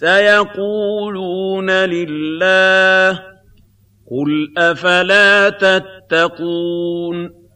سَيَقُولُونَ لِلَّهِ ۚ قُلْ أَفَلَا تَتَّقُونَ